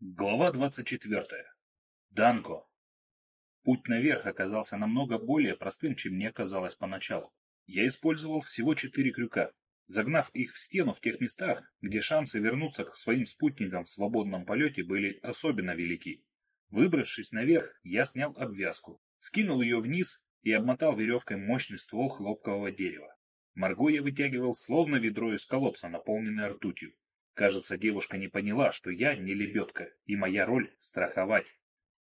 Глава 24. Данко. Путь наверх оказался намного более простым, чем мне казалось поначалу. Я использовал всего четыре крюка, загнав их в стену в тех местах, где шансы вернуться к своим спутникам в свободном полете были особенно велики. Выбравшись наверх, я снял обвязку, скинул ее вниз и обмотал веревкой мощный ствол хлопкового дерева. Марго я вытягивал словно ведро из колодца, наполненное ртутью. Кажется, девушка не поняла, что я не лебедка, и моя роль — страховать.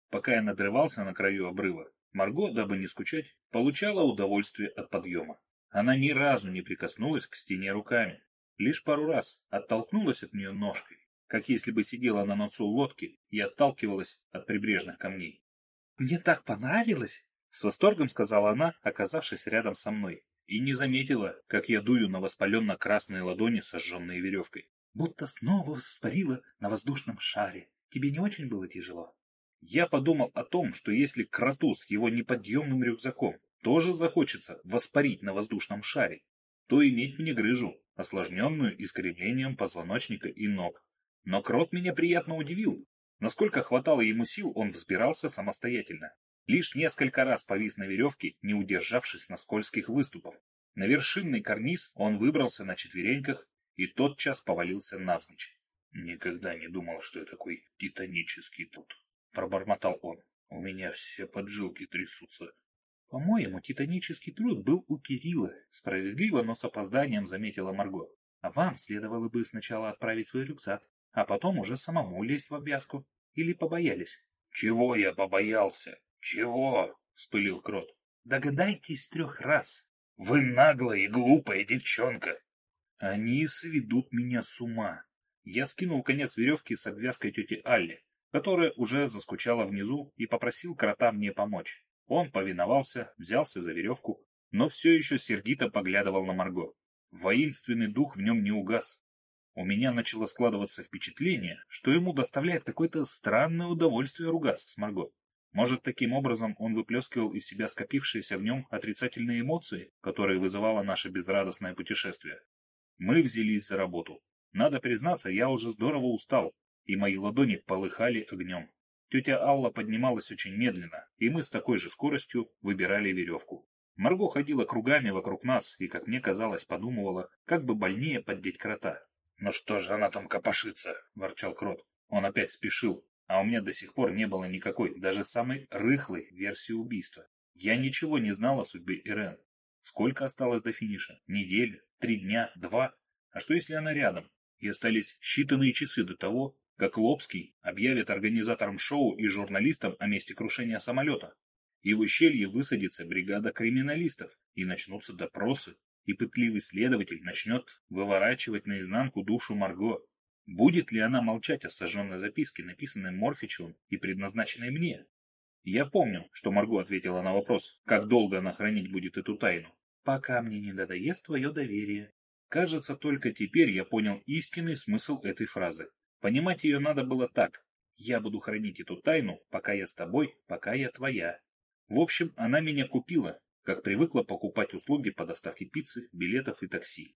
Пока я надрывался на краю обрыва, Марго, дабы не скучать, получала удовольствие от подъема. Она ни разу не прикоснулась к стене руками, лишь пару раз оттолкнулась от нее ножкой, как если бы сидела на носу лодки и отталкивалась от прибрежных камней. «Мне так понравилось!» — с восторгом сказала она, оказавшись рядом со мной, и не заметила, как я дую на воспаленно-красные ладони, сожженные веревкой будто снова воспарила на воздушном шаре. Тебе не очень было тяжело? Я подумал о том, что если кроту с его неподъемным рюкзаком тоже захочется воспарить на воздушном шаре, то иметь мне грыжу, осложненную искривлением позвоночника и ног. Но крот меня приятно удивил. Насколько хватало ему сил, он взбирался самостоятельно. Лишь несколько раз повис на веревке, не удержавшись на скользких выступах. На вершинный карниз он выбрался на четвереньках и тотчас повалился навзничь. «Никогда не думал, что я такой титанический тут», — пробормотал он. «У меня все поджилки трясутся». «По-моему, титанический труд был у Кирилла», — справедливо, но с опозданием заметила Марго. «А вам следовало бы сначала отправить свой рюкзак, а потом уже самому лезть в обвязку. Или побоялись?» «Чего я побоялся? Чего?» — вспылил Крот. «Догадайтесь трех раз». «Вы наглая и глупая девчонка!» Они сведут меня с ума. Я скинул конец веревки с обвязкой тети Алли, которая уже заскучала внизу, и попросил крота мне помочь. Он повиновался, взялся за веревку, но все еще сердито поглядывал на Марго. Воинственный дух в нем не угас. У меня начало складываться впечатление, что ему доставляет какое-то странное удовольствие ругаться с Марго. Может, таким образом он выплескивал из себя скопившиеся в нем отрицательные эмоции, которые вызывало наше безрадостное путешествие. Мы взялись за работу. Надо признаться, я уже здорово устал, и мои ладони полыхали огнем. Тетя Алла поднималась очень медленно, и мы с такой же скоростью выбирали веревку. Марго ходила кругами вокруг нас и, как мне казалось, подумывала, как бы больнее поддеть крота. «Ну что же она там копошится?» — ворчал крот. Он опять спешил, а у меня до сих пор не было никакой, даже самой рыхлой версии убийства. Я ничего не знал о судьбе Ирен. Сколько осталось до финиша? Неделя? Три дня? Два? А что если она рядом? И остались считанные часы до того, как Лобский объявит организаторам шоу и журналистам о месте крушения самолета. И в ущелье высадится бригада криминалистов, и начнутся допросы, и пытливый следователь начнет выворачивать наизнанку душу Марго. Будет ли она молчать о сожженной записке, написанной Морфичевым и предназначенной мне? Я помню, что Марго ответила на вопрос, как долго она хранить будет эту тайну. «Пока мне не надоест твое доверие». Кажется, только теперь я понял истинный смысл этой фразы. Понимать ее надо было так. Я буду хранить эту тайну, пока я с тобой, пока я твоя. В общем, она меня купила, как привыкла покупать услуги по доставке пиццы, билетов и такси.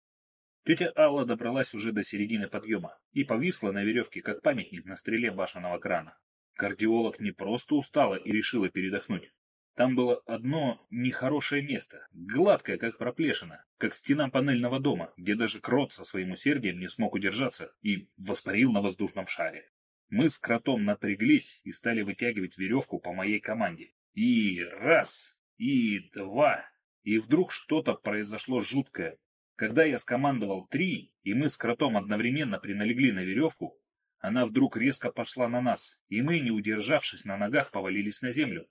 Тетя Алла добралась уже до середины подъема и повисла на веревке, как памятник на стреле башенного крана. Кардиолог не просто устала и решила передохнуть. Там было одно нехорошее место, гладкое, как проплешина, как стена панельного дома, где даже крот со своим усердием не смог удержаться и воспарил на воздушном шаре. Мы с кротом напряглись и стали вытягивать веревку по моей команде. И раз, и два, и вдруг что-то произошло жуткое. Когда я скомандовал три, и мы с кротом одновременно приналегли на веревку, она вдруг резко пошла на нас, и мы, не удержавшись на ногах, повалились на землю.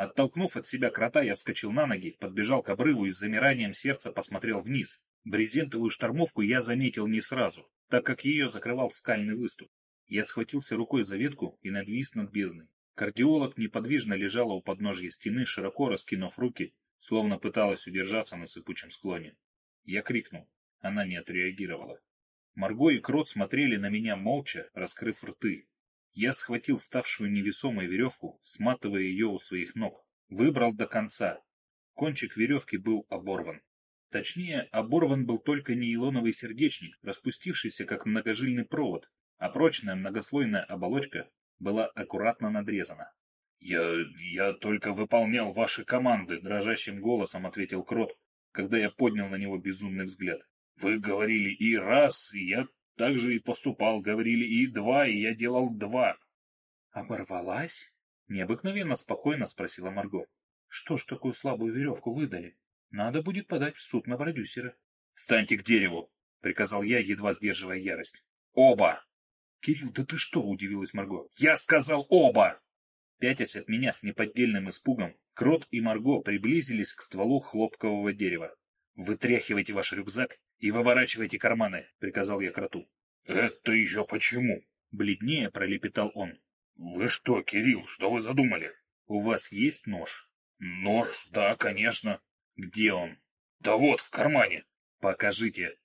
Оттолкнув от себя крота, я вскочил на ноги, подбежал к обрыву и с замиранием сердца посмотрел вниз. Брезентовую штормовку я заметил не сразу, так как ее закрывал скальный выступ. Я схватился рукой за ветку и надвис над бездной. Кардиолог неподвижно лежала у подножья стены, широко раскинув руки, словно пыталась удержаться на сыпучем склоне. Я крикнул. Она не отреагировала. Марго и Крот смотрели на меня молча, раскрыв рты. Я схватил ставшую невесомой веревку, сматывая ее у своих ног. Выбрал до конца. Кончик веревки был оборван. Точнее, оборван был только нейлоновый сердечник, распустившийся как многожильный провод, а прочная многослойная оболочка была аккуратно надрезана. «Я... я только выполнял ваши команды», — дрожащим голосом ответил Крот, когда я поднял на него безумный взгляд. «Вы говорили и раз, и я так же и поступал. Говорили и два, и я делал два». «Оборвалась?» — необыкновенно спокойно спросила Марго. «Что ж такую слабую веревку выдали? Надо будет подать в суд на продюсера». «Встаньте к дереву!» — приказал я, едва сдерживая ярость. «Оба!» «Кирилл, да ты что?» — удивилась Марго. «Я сказал оба!» Пятясь от меня с неподдельным испугом, Крот и Марго приблизились к стволу хлопкового дерева. «Вытряхивайте ваш рюкзак и выворачивайте карманы», — приказал я Кроту. «Это еще почему?» — бледнее пролепетал он. «Вы что, Кирилл, что вы задумали?» «У вас есть нож?» «Нож, да, конечно». «Где он?» «Да вот, в кармане». «Покажите».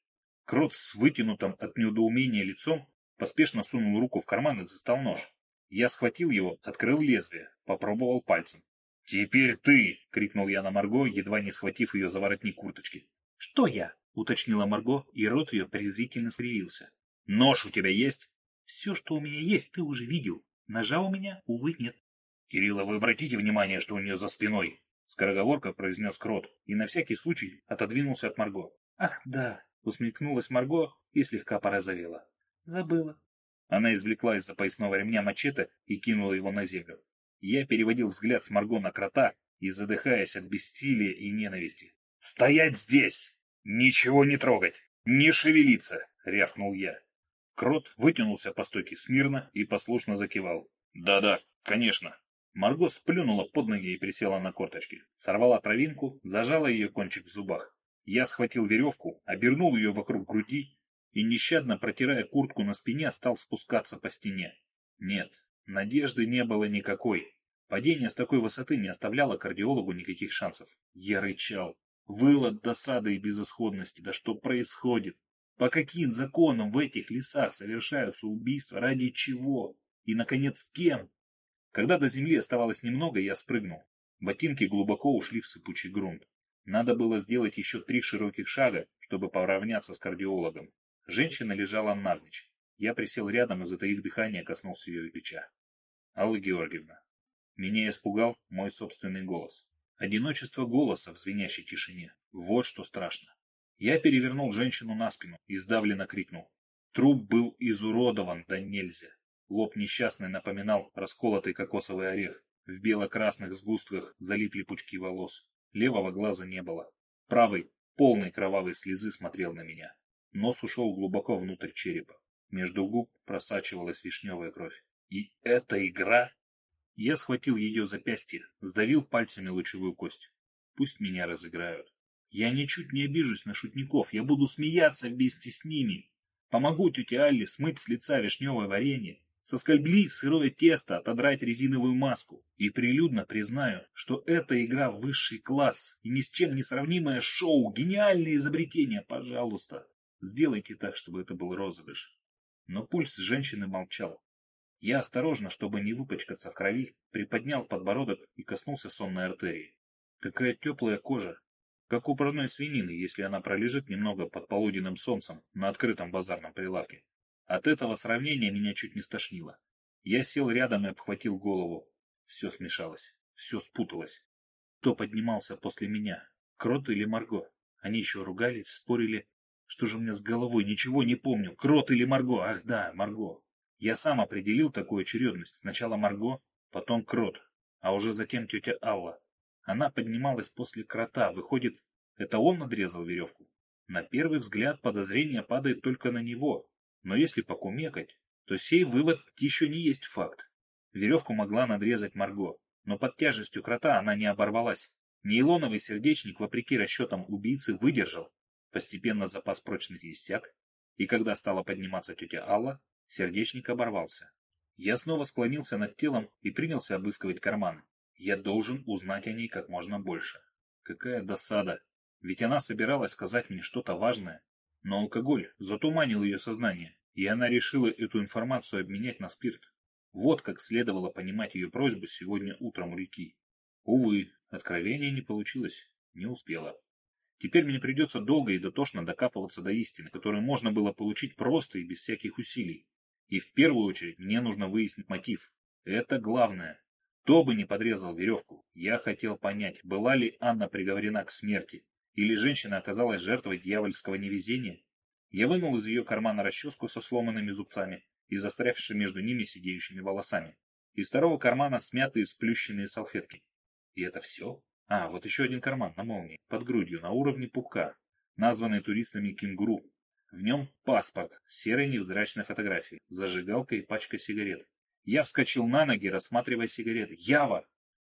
Крот с вытянутым от неудоумения лицом поспешно сунул руку в карман и достал нож. Я схватил его, открыл лезвие, попробовал пальцем. «Теперь ты!» — крикнул я на Марго, едва не схватив ее за воротник курточки. «Что я?» — уточнила Марго, и рот ее презрительно скривился. «Нож у тебя есть?» «Все, что у меня есть, ты уже видел. Ножа у меня, увы, нет». «Кирилла, вы обратите внимание, что у нее за спиной?» Скороговорка произнес Крот и на всякий случай отодвинулся от Марго. «Ах, да!» — усмехнулась Марго и слегка порозовела. «Забыла». Она извлекла из-за поясного ремня мачете и кинула его на землю. Я переводил взгляд с Марго на крота и, задыхаясь от бессилия и ненависти. «Стоять здесь! Ничего не трогать! Не шевелиться!» — рявкнул я. Крот вытянулся по стойке смирно и послушно закивал. «Да-да, конечно». Марго сплюнула под ноги и присела на корточки. Сорвала травинку, зажала ее кончик в зубах. Я схватил веревку, обернул ее вокруг груди и, нещадно протирая куртку на спине, стал спускаться по стене. Нет, надежды не было никакой. Падение с такой высоты не оставляло кардиологу никаких шансов. Я рычал. Выл от досады и безысходности. Да что происходит? По каким законам в этих лесах совершаются убийства? Ради чего? И, наконец, кем? Когда до земли оставалось немного, я спрыгнул. Ботинки глубоко ушли в сыпучий грунт. Надо было сделать еще три широких шага, чтобы поравняться с кардиологом. Женщина лежала навзничь. Я присел рядом и, затаив дыхание, коснулся ее плеча. Алла Георгиевна. Меня испугал мой собственный голос. Одиночество голоса в звенящей тишине. Вот что страшно. Я перевернул женщину на спину и сдавленно крикнул. Труп был изуродован, да нельзя. Лоб несчастный напоминал расколотый кокосовый орех. В бело-красных сгустках залипли пучки волос. Левого глаза не было. Правый, полный кровавой слезы, смотрел на меня. Нос ушел глубоко внутрь черепа. Между губ просачивалась вишневая кровь. И эта игра... Я схватил ее запястье, сдавил пальцами лучевую кость. Пусть меня разыграют. Я ничуть не обижусь на шутников, я буду смеяться вместе с ними. Помогу тете Алле смыть с лица вишневое варенье, соскольблить сырое тесто, отодрать резиновую маску. И прилюдно признаю, что это игра высший класс и ни с чем не сравнимое шоу, гениальное изобретение, пожалуйста. Сделайте так, чтобы это был розыгрыш. Но пульс женщины молчал. Я осторожно, чтобы не выпачкаться в крови, приподнял подбородок и коснулся сонной артерии. Какая теплая кожа, как у парной свинины, если она пролежит немного под полуденным солнцем на открытом базарном прилавке. От этого сравнения меня чуть не стошнило. Я сел рядом и обхватил голову. Все смешалось, все спуталось. Кто поднимался после меня? Крот или Марго? Они еще ругались, спорили, что же у меня с головой? Ничего не помню. Крот или Марго? Ах да, Марго. Я сам определил такую очередность. Сначала Марго, потом Крот, а уже затем тетя Алла. Она поднималась после крота. Выходит, это он надрезал веревку? На первый взгляд подозрение падает только на него. Но если покумекать, то сей вывод еще не есть факт. Веревку могла надрезать Марго, но под тяжестью крота она не оборвалась. Нейлоновый сердечник, вопреки расчетам убийцы, выдержал, Постепенно запас прочности иссяк, и когда стала подниматься тетя Алла, сердечник оборвался. Я снова склонился над телом и принялся обыскивать карманы. Я должен узнать о ней как можно больше. Какая досада! Ведь она собиралась сказать мне что-то важное. Но алкоголь затуманил ее сознание, и она решила эту информацию обменять на спирт. Вот как следовало понимать ее просьбу сегодня утром у реки. Увы, откровения не получилось, не успела. Теперь мне придется долго и дотошно докапываться до истины, которую можно было получить просто и без всяких усилий. И в первую очередь мне нужно выяснить мотив. Это главное. Кто бы не подрезал веревку, я хотел понять, была ли Анна приговорена к смерти, или женщина оказалась жертвой дьявольского невезения. Я вынул из ее кармана расческу со сломанными зубцами и застрявшими между ними сидеющими волосами. Из второго кармана смятые сплющенные салфетки. И это все? А, вот еще один карман на молнии, под грудью, на уровне пупка, названный туристами кенгуру. В нем паспорт серой невзрачной фотографией, зажигалка и пачка сигарет. Я вскочил на ноги, рассматривая сигареты. Ява!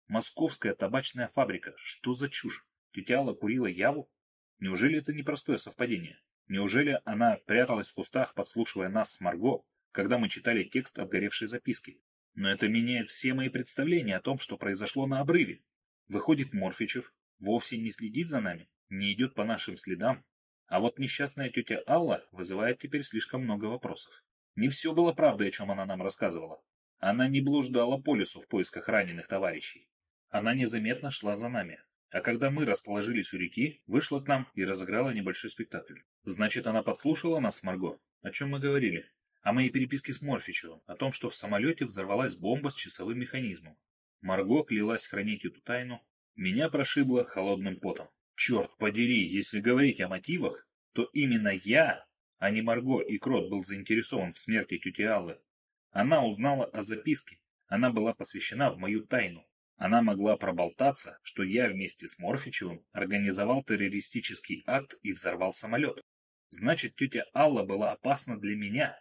Московская табачная фабрика. Что за чушь? Тетя Алла курила Яву? Неужели это непростое совпадение? Неужели она пряталась в кустах, подслушивая нас с Марго, когда мы читали текст обгоревшей записки? Но это меняет все мои представления о том, что произошло на обрыве. Выходит, Морфичев вовсе не следит за нами, не идет по нашим следам. А вот несчастная тетя Алла вызывает теперь слишком много вопросов. Не все было правдой, о чем она нам рассказывала. Она не блуждала по лесу в поисках раненых товарищей. Она незаметно шла за нами. А когда мы расположились у реки, вышла к нам и разыграла небольшой спектакль. Значит, она подслушала нас с Марго. О чем мы говорили? О моей переписке с Морфичевым, о том, что в самолете взорвалась бомба с часовым механизмом. Марго клялась хранить эту тайну. Меня прошибло холодным потом. Черт подери, если говорить о мотивах, то именно я, а не Марго и Крот был заинтересован в смерти тети Аллы. Она узнала о записке, она была посвящена в мою тайну. Она могла проболтаться, что я вместе с Морфичевым организовал террористический акт и взорвал самолет. Значит, тетя Алла была опасна для меня.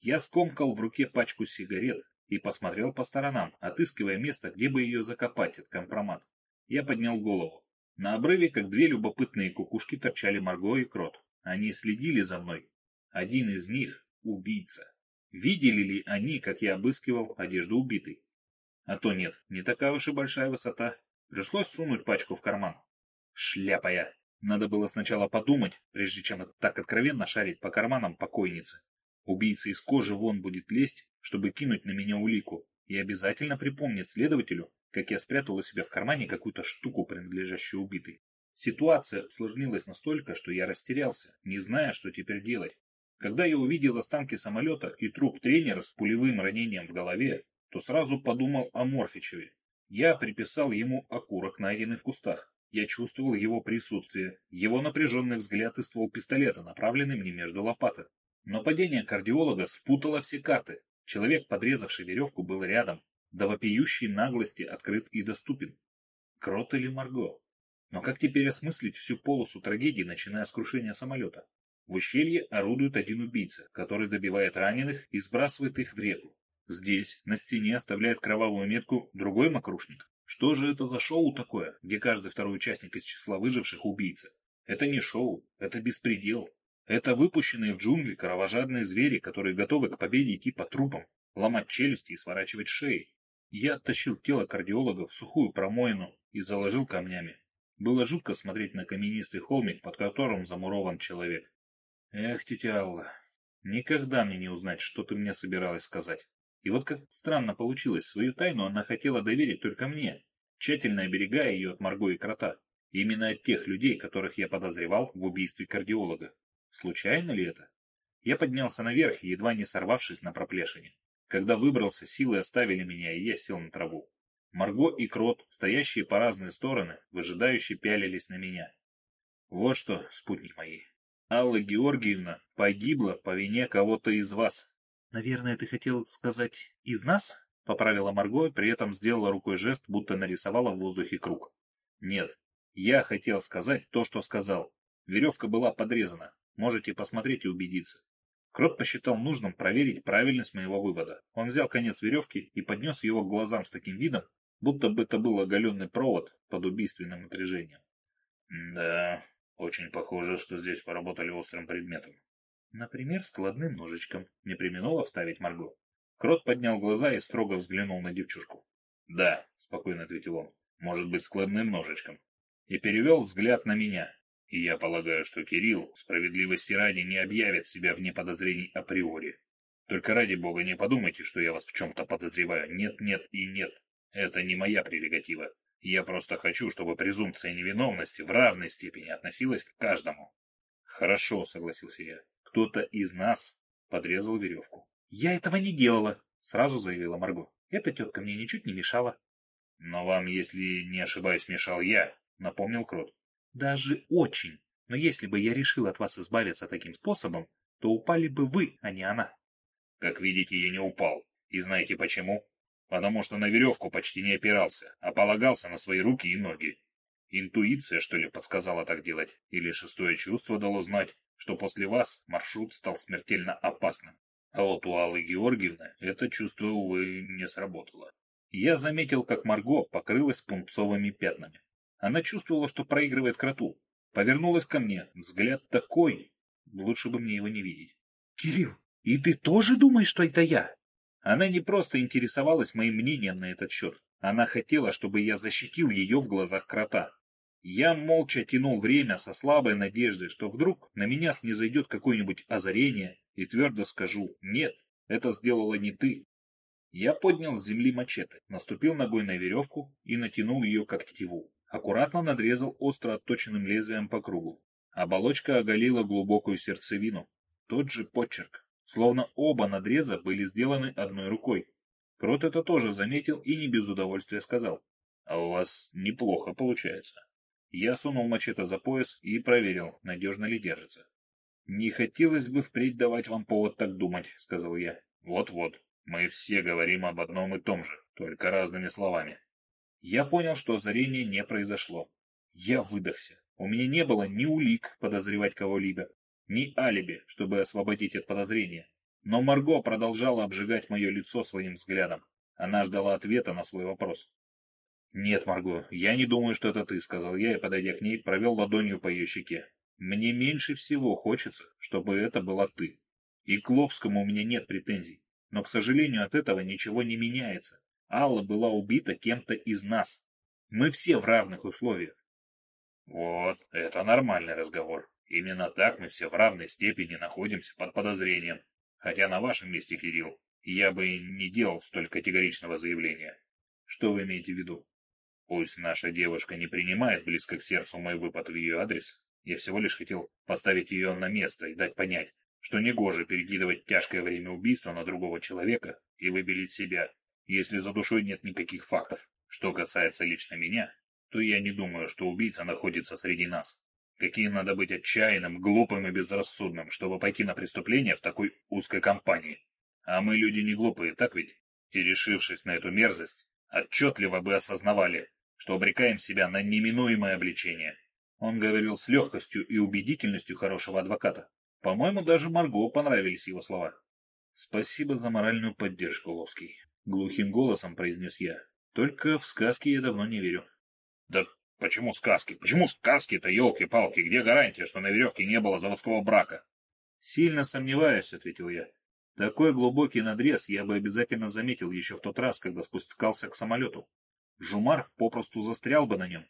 Я скомкал в руке пачку сигарет и посмотрел по сторонам, отыскивая место, где бы ее закопать, от компромат. Я поднял голову. На обрыве, как две любопытные кукушки, торчали Марго и Крот. Они следили за мной. Один из них — убийца. Видели ли они, как я обыскивал одежду убитой? А то нет, не такая уж и большая высота. Пришлось сунуть пачку в карман. Шляпа я. Надо было сначала подумать, прежде чем так откровенно шарить по карманам покойницы. Убийца из кожи вон будет лезть, чтобы кинуть на меня улику, и обязательно припомнит следователю, как я спрятал у себя в кармане какую-то штуку, принадлежащую убитой. Ситуация усложнилась настолько, что я растерялся, не зная, что теперь делать. Когда я увидел останки самолета и труп тренера с пулевым ранением в голове, то сразу подумал о Морфичеве. Я приписал ему окурок, найденный в кустах. Я чувствовал его присутствие, его напряженный взгляд и ствол пистолета, направленный мне между лопаток. Но падение кардиолога спутало все карты. Человек, подрезавший веревку, был рядом, до вопиющей наглости открыт и доступен. Крот или Марго? Но как теперь осмыслить всю полосу трагедии, начиная с крушения самолета? В ущелье орудует один убийца, который добивает раненых и сбрасывает их в реку. Здесь, на стене, оставляет кровавую метку другой мокрушник. Что же это за шоу такое, где каждый второй участник из числа выживших убийца? Это не шоу, это беспредел. Это выпущенные в джунгли кровожадные звери, которые готовы к победе идти по трупам, ломать челюсти и сворачивать шеи. Я оттащил тело кардиолога в сухую промоину и заложил камнями. Было жутко смотреть на каменистый холмик, под которым замурован человек. Эх, тетя Алла, никогда мне не узнать, что ты мне собиралась сказать. И вот как странно получилось, свою тайну она хотела доверить только мне, тщательно оберегая ее от Марго и Крота. Именно от тех людей, которых я подозревал в убийстве кардиолога. Случайно ли это? Я поднялся наверх, едва не сорвавшись на проплешине. Когда выбрался, силы оставили меня, и я сел на траву. Марго и Крот, стоящие по разные стороны, выжидающие пялились на меня. Вот что, спутник мои. Алла Георгиевна погибла по вине кого-то из вас. Наверное, ты хотел сказать «из нас»? Поправила Марго, при этом сделала рукой жест, будто нарисовала в воздухе круг. Нет, я хотел сказать то, что сказал. Веревка была подрезана. Можете посмотреть и убедиться. Крот посчитал нужным проверить правильность моего вывода. Он взял конец веревки и поднес его к глазам с таким видом, будто бы это был оголенный провод под убийственным напряжением. Да, очень похоже, что здесь поработали острым предметом. Например, складным ножичком, не применула вставить Марго. Крот поднял глаза и строго взглянул на девчушку. Да, спокойно ответил он, может быть складным ножичком. И перевел взгляд на меня. И я полагаю, что Кирилл, справедливости ради, не объявит себя вне подозрений априори. Только ради бога не подумайте, что я вас в чем-то подозреваю. Нет, нет и нет. Это не моя прерогатива. Я просто хочу, чтобы презумпция невиновности в равной степени относилась к каждому. Хорошо, согласился я. Кто-то из нас подрезал веревку. Я этого не делала, сразу заявила Марго. Эта тетка мне ничуть не мешала. Но вам, если не ошибаюсь, мешал я, напомнил Крот. Даже очень. Но если бы я решил от вас избавиться таким способом, то упали бы вы, а не она. Как видите, я не упал. И знаете почему? Потому что на веревку почти не опирался, а полагался на свои руки и ноги. Интуиция, что ли, подсказала так делать? Или шестое чувство дало знать, что после вас маршрут стал смертельно опасным? А вот у Аллы Георгиевны это чувство, увы, не сработало. Я заметил, как Марго покрылась пунцовыми пятнами. Она чувствовала, что проигрывает кроту. Повернулась ко мне. Взгляд такой. Лучше бы мне его не видеть. «Кирилл, и ты тоже думаешь, что это я?» Она не просто интересовалась моим мнением на этот счет. Она хотела, чтобы я защитил ее в глазах крота. Я молча тянул время со слабой надеждой, что вдруг на меня снизойдет какое-нибудь озарение, и твердо скажу «нет, это сделала не ты». Я поднял с земли мачете, наступил ногой на веревку и натянул ее как тетиву. Аккуратно надрезал остро отточенным лезвием по кругу. Оболочка оголила глубокую сердцевину. Тот же почерк. Словно оба надреза были сделаны одной рукой. Крот это тоже заметил и не без удовольствия сказал. «А у вас неплохо получается». Я сунул мачете за пояс и проверил, надежно ли держится. «Не хотелось бы впредь давать вам повод так думать», — сказал я. «Вот-вот, мы все говорим об одном и том же, только разными словами». Я понял, что озарение не произошло. Я выдохся. У меня не было ни улик подозревать кого-либо, ни алиби, чтобы освободить от подозрения. Но Марго продолжала обжигать мое лицо своим взглядом. Она ждала ответа на свой вопрос. «Нет, Марго, я не думаю, что это ты», — сказал я и, подойдя к ней, провел ладонью по ее щеке. «Мне меньше всего хочется, чтобы это была ты. И к Лобскому у меня нет претензий. Но, к сожалению, от этого ничего не меняется. Алла была убита кем-то из нас. Мы все в равных условиях». «Вот, это нормальный разговор. Именно так мы все в равной степени находимся под подозрением. Хотя на вашем месте, Кирилл, я бы не делал столь категоричного заявления». «Что вы имеете в виду?» Пусть наша девушка не принимает близко к сердцу мой выпад в ее адрес, я всего лишь хотел поставить ее на место и дать понять, что негоже перекидывать тяжкое время убийства на другого человека и выбелить себя, если за душой нет никаких фактов. Что касается лично меня, то я не думаю, что убийца находится среди нас. Каким надо быть отчаянным, глупым и безрассудным, чтобы пойти на преступление в такой узкой компании. А мы люди не глупые, так ведь? И решившись на эту мерзость, отчетливо бы осознавали, что обрекаем себя на неминуемое обличение. Он говорил с легкостью и убедительностью хорошего адвоката. По-моему, даже Марго понравились его слова. «Спасибо за моральную поддержку, Ловский», — глухим голосом произнес я. «Только в сказки я давно не верю». «Да почему сказки? Почему сказки-то, елки-палки? Где гарантия, что на веревке не было заводского брака?» «Сильно сомневаюсь», — ответил я. «Такой глубокий надрез я бы обязательно заметил еще в тот раз, когда спускался к самолету. Жумар попросту застрял бы на нем.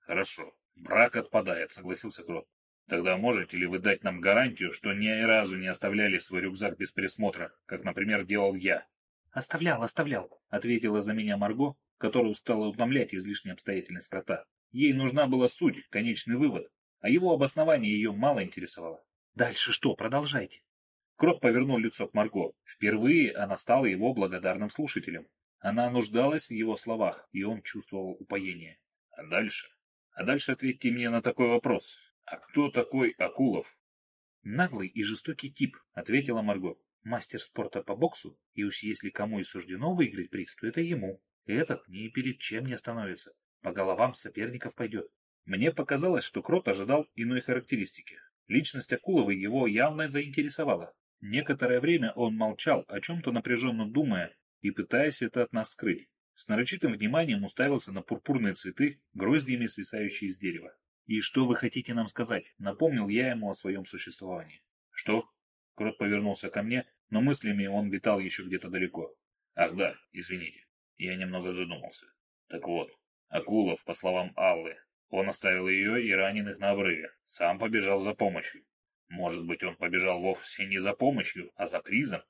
Хорошо, брак отпадает, согласился Крот. Тогда можете ли вы дать нам гарантию, что ни разу не оставляли свой рюкзак без присмотра, как, например, делал я? Оставлял, оставлял, ответила за меня Марго, которую стала утомлять излишняя обстоятельность крота. Ей нужна была суть, конечный вывод, а его обоснование ее мало интересовало. Дальше что, продолжайте. Крот повернул лицо к Марго. Впервые она стала его благодарным слушателем. Она нуждалась в его словах, и он чувствовал упоение. А дальше? А дальше ответьте мне на такой вопрос. А кто такой Акулов? Наглый и жестокий тип, ответила Марго. Мастер спорта по боксу, и уж если кому и суждено выиграть приз, то это ему. Этот ни перед чем не остановится. По головам соперников пойдет. Мне показалось, что Крот ожидал иной характеристики. Личность Акуловой его явно заинтересовала. Некоторое время он молчал, о чем-то напряженно думая, и пытаясь это от нас скрыть. С нарочитым вниманием уставился на пурпурные цветы, гроздьями свисающие из дерева. «И что вы хотите нам сказать?» Напомнил я ему о своем существовании. «Что?» Крот повернулся ко мне, но мыслями он витал еще где-то далеко. «Ах да, извините, я немного задумался. Так вот, Акулов, по словам Аллы, он оставил ее и раненых на обрыве, сам побежал за помощью. Может быть, он побежал вовсе не за помощью, а за призом?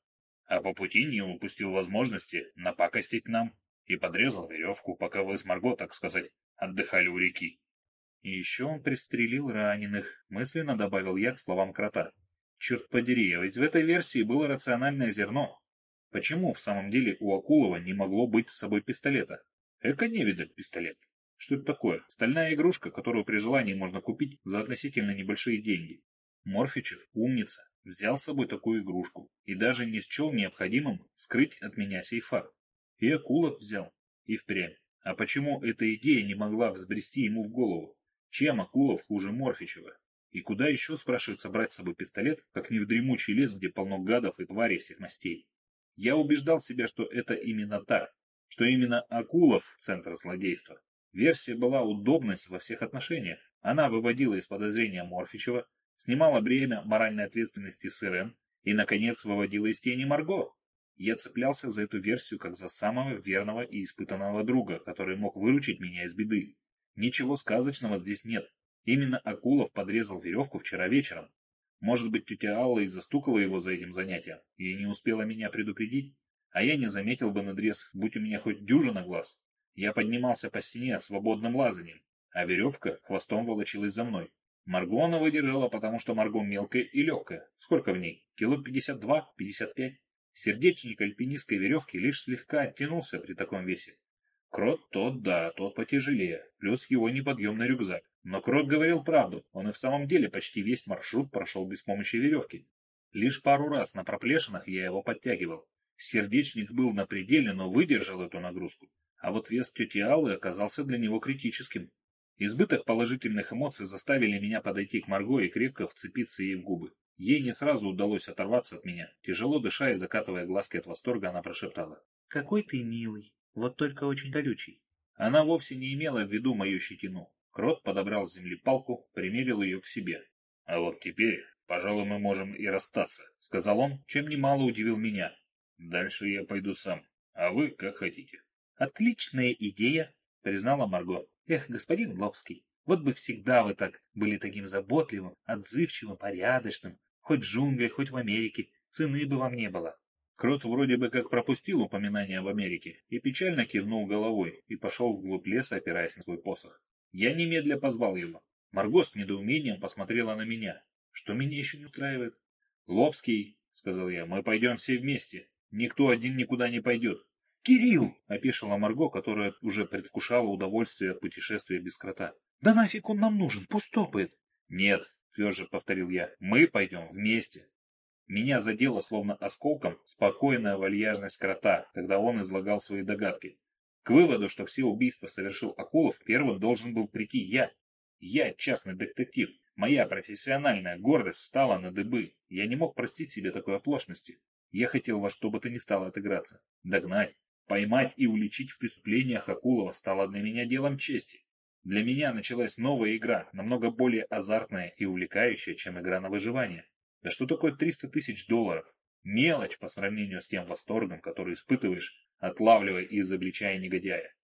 а по пути не упустил возможности напакостить нам и подрезал веревку, пока вы с Марго, так сказать, отдыхали у реки. И еще он пристрелил раненых, мысленно добавил я к словам крота. Черт подери, а ведь в этой версии было рациональное зерно. Почему в самом деле у Акулова не могло быть с собой пистолета? Эко не видать пистолет. Что это такое? Стальная игрушка, которую при желании можно купить за относительно небольшие деньги. Морфичев, умница, взял с собой такую игрушку и даже не счел необходимым скрыть от меня сей факт. И Акулов взял. И впрямь. А почему эта идея не могла взбрести ему в голову? Чем Акулов хуже Морфичева? И куда еще, спрашивается, брать с собой пистолет, как не в дремучий лес, где полно гадов и тварей всех мастей? Я убеждал себя, что это именно так, что именно Акулов – центр злодейства. Версия была удобной во всех отношениях. Она выводила из подозрения Морфичева, снимала бремя моральной ответственности с Ирен и, наконец, выводила из тени Марго. Я цеплялся за эту версию как за самого верного и испытанного друга, который мог выручить меня из беды. Ничего сказочного здесь нет. Именно Акулов подрезал веревку вчера вечером. Может быть, тетя Алла и застукала его за этим занятием, и не успела меня предупредить? А я не заметил бы надрез, будь у меня хоть дюжина глаз. Я поднимался по стене свободным лазанием, а веревка хвостом волочилась за мной. Марго она выдержала, потому что Марго мелкая и легкая. Сколько в ней? Кило пятьдесят два, пятьдесят пять. Сердечник альпинистской веревки лишь слегка оттянулся при таком весе. Крот тот, да, тот потяжелее, плюс его неподъемный рюкзак. Но Крот говорил правду, он и в самом деле почти весь маршрут прошел без помощи веревки. Лишь пару раз на проплешинах я его подтягивал. Сердечник был на пределе, но выдержал эту нагрузку. А вот вес тети Аллы оказался для него критическим. Избыток положительных эмоций заставили меня подойти к Марго и крепко вцепиться ей в губы. Ей не сразу удалось оторваться от меня. Тяжело дыша и закатывая глазки от восторга, она прошептала. «Какой ты милый, вот только очень колючий». Она вовсе не имела в виду мою щетину. Крот подобрал с земли палку, примерил ее к себе. «А вот теперь, пожалуй, мы можем и расстаться», — сказал он, чем немало удивил меня. «Дальше я пойду сам, а вы как хотите». «Отличная идея», — признала Марго. «Эх, господин Лобский, вот бы всегда вы так были таким заботливым, отзывчивым, порядочным, хоть в джунглях, хоть в Америке, цены бы вам не было». Крот вроде бы как пропустил упоминание об Америке и печально кивнул головой и пошел вглубь леса, опираясь на свой посох. Я немедля позвал его. Марго с недоумением посмотрела на меня. Что меня еще не устраивает? «Лобский», — сказал я, — «мы пойдем все вместе. Никто один никуда не пойдет». «Кирилл!» — опешила Марго, которая уже предвкушала удовольствие от путешествия без крота. «Да нафиг он нам нужен? Пусть топает!» «Нет», — тверже повторил я, — «мы пойдем вместе». Меня задело словно осколком спокойная вальяжность крота, когда он излагал свои догадки. К выводу, что все убийства совершил Акулов, первым должен был прийти я. Я частный детектив. Моя профессиональная гордость встала на дыбы. Я не мог простить себе такой оплошности. Я хотел во что бы то ни стало отыграться. Догнать, поймать и уличить в преступлениях Акулова стало для меня делом чести. Для меня началась новая игра, намного более азартная и увлекающая, чем игра на выживание. Да что такое 300 тысяч долларов? Мелочь по сравнению с тем восторгом, который испытываешь, отлавливая и изобличая негодяя.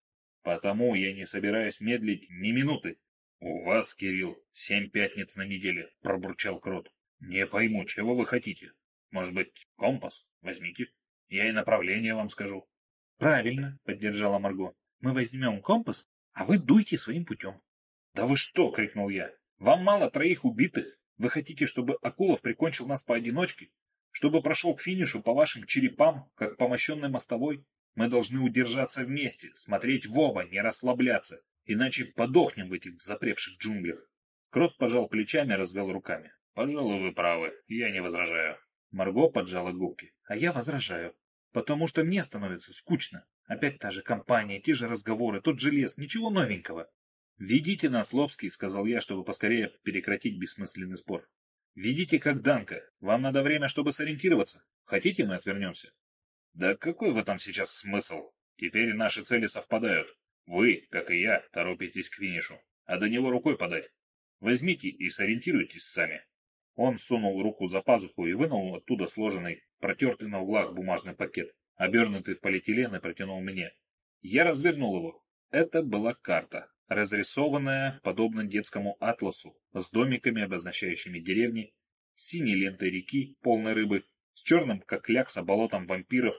Потому я не собираюсь медлить ни минуты. — У вас, Кирилл, семь пятниц на неделе, — пробурчал Крот. — Не пойму, чего вы хотите. Может быть, компас? Возьмите. Я и направление вам скажу. — Правильно, — поддержала Марго. — Мы возьмем компас, а вы дуйте своим путем. — Да вы что? — крикнул я. — Вам мало троих убитых? Вы хотите, чтобы Акулов прикончил нас поодиночке? Чтобы прошел к финишу по вашим черепам, как по мощенной мостовой? Мы должны удержаться вместе, смотреть в оба, не расслабляться, иначе подохнем в этих запревших джунглях. Крот пожал плечами, развел руками. Пожалуй, вы правы, я не возражаю. Марго поджала губки. А я возражаю. Потому что мне становится скучно. Опять та же компания, те же разговоры, тот же лес, ничего новенького. «Ведите нас, Лобский», — сказал я, чтобы поскорее прекратить бессмысленный спор. «Ведите как Данка. Вам надо время, чтобы сориентироваться. Хотите, мы отвернемся?» «Да какой в этом сейчас смысл? Теперь наши цели совпадают. Вы, как и я, торопитесь к финишу, а до него рукой подать. Возьмите и сориентируйтесь сами». Он сунул руку за пазуху и вынул оттуда сложенный, протертый на углах бумажный пакет, обернутый в полиэтилен и протянул мне. Я развернул его. Это была карта, разрисованная, подобно детскому атласу, с домиками, обозначающими деревни, синей лентой реки, полной рыбы, с черным, как клякса, болотом вампиров,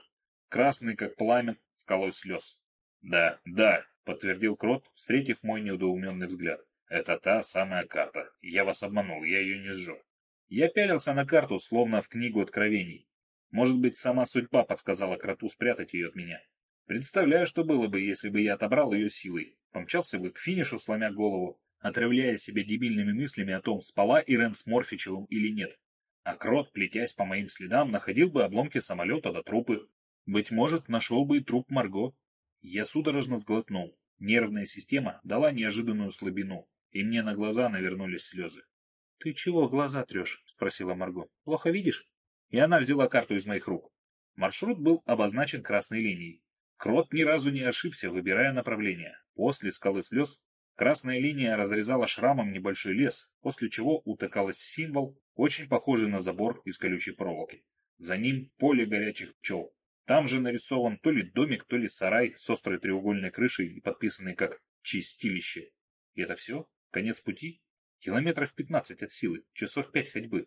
красный, как пламя, скалой слез. «Да, да», — подтвердил Крот, встретив мой недоуменный взгляд. «Это та самая карта. Я вас обманул, я ее не сжег». Я пялился на карту, словно в книгу откровений. Может быть, сама судьба подсказала кроту спрятать ее от меня. Представляю, что было бы, если бы я отобрал ее силой. Помчался бы к финишу, сломя голову, отравляя себя дебильными мыслями о том, спала Ирен с Морфичевым или нет. А крот, плетясь по моим следам, находил бы обломки самолета до трупы. Быть может, нашел бы и труп Марго. Я судорожно сглотнул. Нервная система дала неожиданную слабину, и мне на глаза навернулись слезы. — Ты чего глаза трешь? — спросила Марго. — Плохо видишь? И она взяла карту из моих рук. Маршрут был обозначен красной линией. Крот ни разу не ошибся, выбирая направление. После скалы слез красная линия разрезала шрамом небольшой лес, после чего утыкалась в символ, очень похожий на забор из колючей проволоки. За ним поле горячих пчел. Там же нарисован то ли домик, то ли сарай с острой треугольной крышей и подписанный как «Чистилище». И это все? Конец пути? Километров пятнадцать от силы, часов пять ходьбы.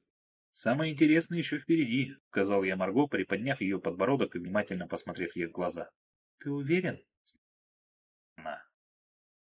«Самое интересное еще впереди», — сказал я Марго, приподняв ее подбородок и внимательно посмотрев ей в глаза. Pluvial